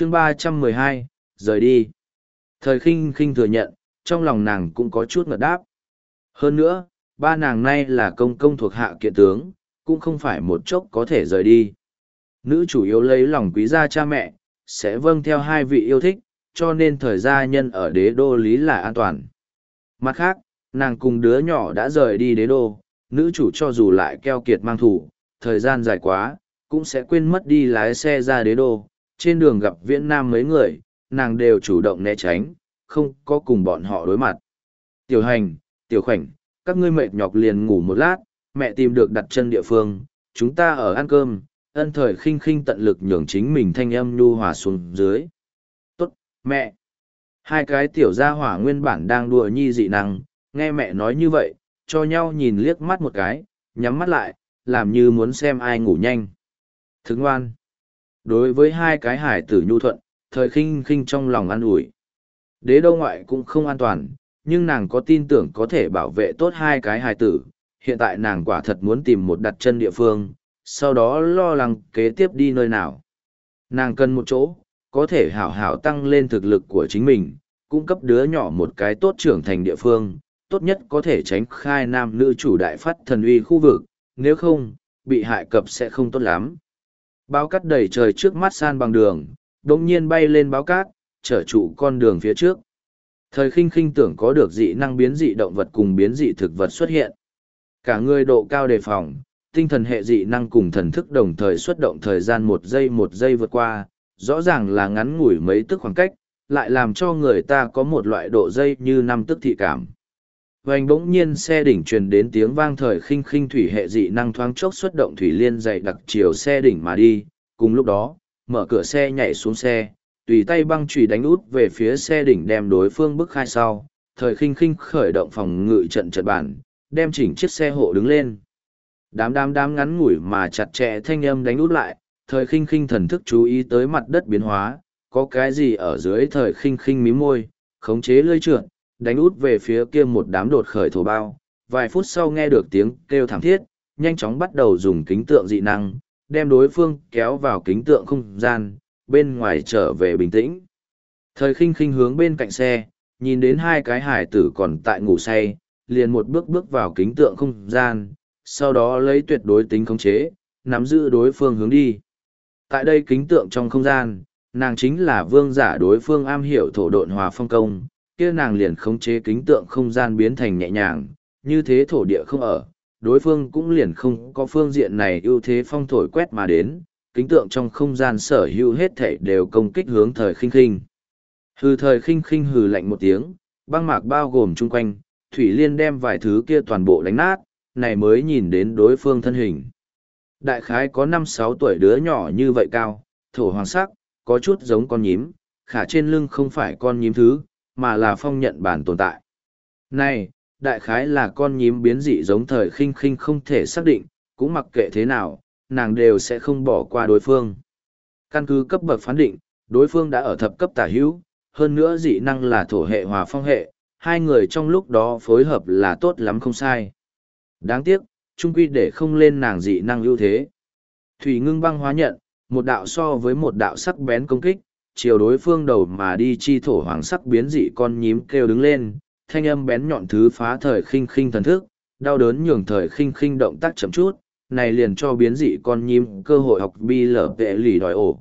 chương ba trăm mười hai, rời đi. Thời khinh khinh thừa nhận, trong lòng nàng cũng có chút ngợt đáp. Hơn nữa, ba nàng nay là công công thuộc hạ kiện tướng, cũng không phải một chốc có thể rời đi. Nữ chủ yếu lấy lòng quý gia cha mẹ, sẽ vâng theo hai vị yêu thích, cho nên thời gia nhân ở đế đô lý là an toàn. Mặt khác, nàng cùng đứa nhỏ đã rời đi đế đô, nữ chủ cho dù lại keo kiệt mang thủ, thời gian dài quá, cũng sẽ quên mất đi lái xe ra đế đô trên đường gặp viễn nam mấy người, nàng đều chủ động né tránh, không có cùng bọn họ đối mặt. Tiểu hành, tiểu khoảnh, các ngươi mệt nhọc liền ngủ một lát, mẹ tìm được đặt chân địa phương, chúng ta ở ăn cơm, ân thời khinh khinh tận lực nhường chính mình thanh âm nhu hòa xuống dưới. Tốt, mẹ. Hai cái tiểu gia hỏa nguyên bản đang đùa nhi dị năng, nghe mẹ nói như vậy, cho nhau nhìn liếc mắt một cái, nhắm mắt lại, làm như muốn xem ai ngủ nhanh. Thức ngoan đối với hai cái hải tử nhu thuận, thời khinh khinh trong lòng an ủi. Đế đô ngoại cũng không an toàn, nhưng nàng có tin tưởng có thể bảo vệ tốt hai cái hải tử. Hiện tại nàng quả thật muốn tìm một đặt chân địa phương, sau đó lo lắng kế tiếp đi nơi nào. Nàng cần một chỗ, có thể hảo hảo tăng lên thực lực của chính mình, cung cấp đứa nhỏ một cái tốt trưởng thành địa phương, tốt nhất có thể tránh khai nam nữ chủ đại phát thần uy khu vực, nếu không, bị hại cập sẽ không tốt lắm báo cắt đầy trời trước mắt san bằng đường đ nhiên bay lên báo cát, trở trụ con đường phía trước. Thời khinh khinh tưởng có được dị năng biến dị động vật cùng biến dị thực vật xuất hiện. Cả người độ cao đề phòng, tinh thần hệ dị năng cùng thần thức đồng thời xuất động thời gian một giây một giây vượt qua, rõ ràng là ngắn ngủi mấy tức khoảng cách, lại làm cho người ta có một loại độ dây như năm tức thị cảm hoành bỗng nhiên xe đỉnh truyền đến tiếng vang thời khinh khinh thủy hệ dị năng thoáng chốc xuất động thủy liên dày đặc chiều xe đỉnh mà đi, cùng lúc đó, mở cửa xe nhảy xuống xe, tùy tay băng chùy đánh út về phía xe đỉnh đem đối phương bức khai sau, thời khinh khinh khởi động phòng ngự trận trận bản, đem chỉnh chiếc xe hộ đứng lên. Đám đám đám ngắn ngủi mà chặt chẽ thanh âm đánh út lại, thời khinh khinh thần thức chú ý tới mặt đất biến hóa, có cái gì ở dưới thời khinh khinh mí môi, khống chế lơi trượt, đánh út về phía kia một đám đột khởi thổ bao. Vài phút sau nghe được tiếng kêu thảm thiết, nhanh chóng bắt đầu dùng kính tượng dị năng, đem đối phương kéo vào kính tượng không gian, bên ngoài trở về bình tĩnh. Thời khinh khinh hướng bên cạnh xe, nhìn đến hai cái hải tử còn tại ngủ say, liền một bước bước vào kính tượng không gian, sau đó lấy tuyệt đối tính khống chế, nắm giữ đối phương hướng đi. Tại đây kính tượng trong không gian, nàng chính là vương giả đối phương am hiểu thổ độn hòa phong công, kia nàng liền khống chế kính tượng không gian biến thành nhẹ nhàng, như thế thổ địa không ở, đối phương cũng liền không có phương diện này ưu thế phong thổi quét mà đến, kính tượng trong không gian sở hữu hết thảy đều công kích hướng thời khinh khinh. Hừ thời khinh khinh hừ lạnh một tiếng, băng mạc bao gồm chung quanh, Thủy Liên đem vài thứ kia toàn bộ đánh nát, này mới nhìn đến đối phương thân hình. Đại khái có năm sáu tuổi đứa nhỏ như vậy cao, thổ hoàng sắc, có chút giống con nhím, khả trên lưng không phải con nhím thứ, mà là phong nhận bản tồn tại. Này, đại khái là con nhím biến dị giống thời khinh khinh không thể xác định, cũng mặc kệ thế nào, nàng đều sẽ không bỏ qua đối phương. Căn cứ cấp bậc phán định, đối phương đã ở thập cấp tả hữu, hơn nữa dị năng là thổ hệ hòa phong hệ, hai người trong lúc đó phối hợp là tốt lắm không sai. Đáng tiếc, trung quy để không lên nàng dị năng ưu thế. Thủy ngưng băng hóa nhận, một đạo so với một đạo sắc bén công kích, chiều đối phương đầu mà đi chi thổ hoàng sắc biến dị con nhím kêu đứng lên, thanh âm bén nhọn thứ phá thời khinh khinh thần thức, đau đớn nhường thời khinh khinh động tác chậm chút, này liền cho biến dị con nhím cơ hội học bi lở vệ lì đòi ổ.